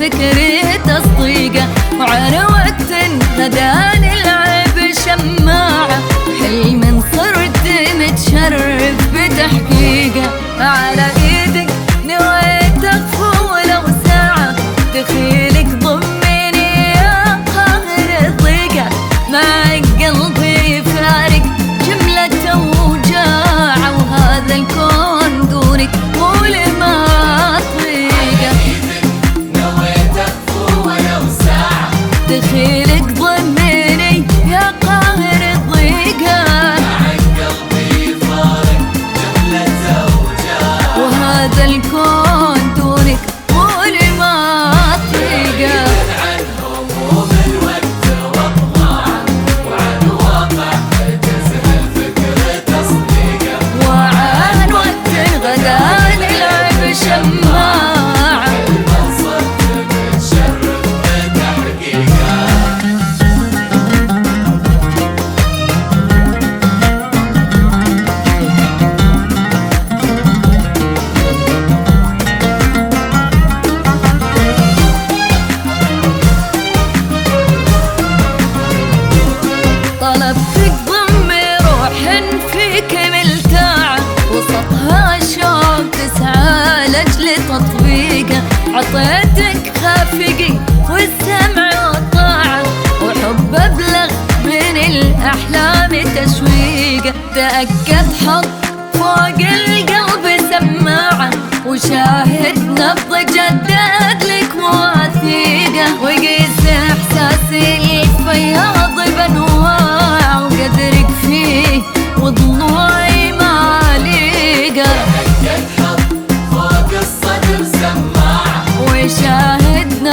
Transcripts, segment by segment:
فكري تصديقه وعلى وقت هداني Is it الرفقي والسمع والطاعة وحب أبلغ من الأحلام تشويقة تأكد حط فوق القلب سماعة وشاهد نبض جد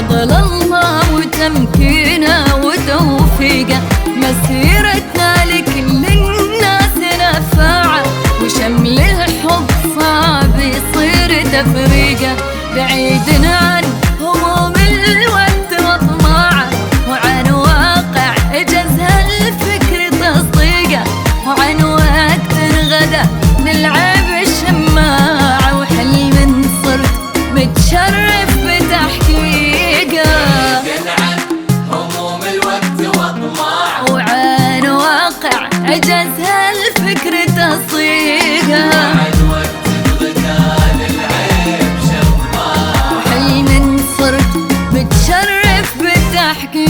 فضل الله وتمكينه وتوفيقه. مسيرتنا لكل الناس نفاعة وشمل الحب صعب يصير تفريقه. بعيدنا عن الضيقة حلم صرت متشرف بتحكي.